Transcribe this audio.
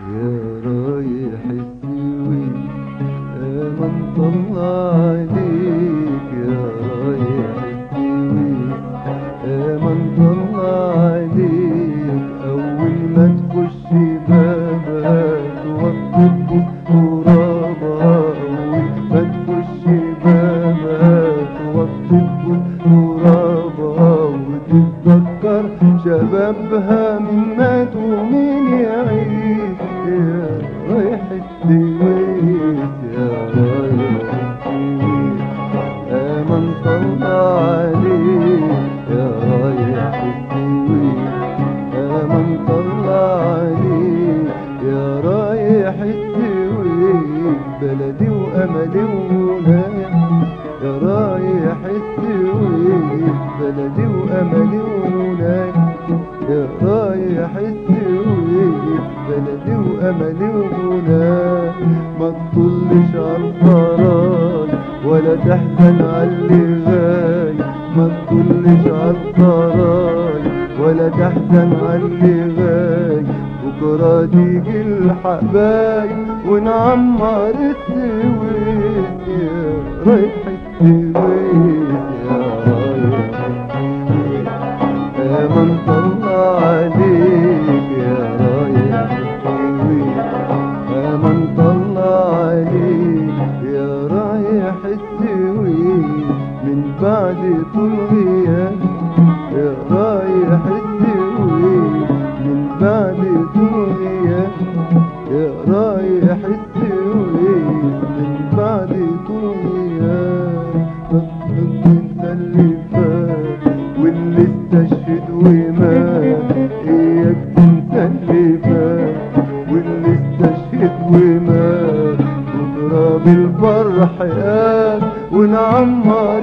يا رايح السويد من طلع عليك أول ما تخش بابها توقف ترابها ما تخش شبابها من مات ومين يعيش يا رايح السويد يا رايح السويد من طلع عليك يا رايح السويد من طلع عليك يا رايح السويد بلدي وأملي وهنايا يا رايح السويد بلدي وأملي وهنايا يا رايح السويد بلدي وأملي وهنايا ما تطلش عالفراغ ولا تحزن عاللي غاي ما تطلش عالفراغ ولا تحزن عاللي غاي بكرة تيجي الحبايب ونعمر السويد رايح السويد بعد يا رايح السويد من بعد يا رايح السويد من بعد طول غياب انت اللي فات واللي استشهد ومات إياك انت اللي فات واللي استشهد ومات بكره بالفرح قال ونعمر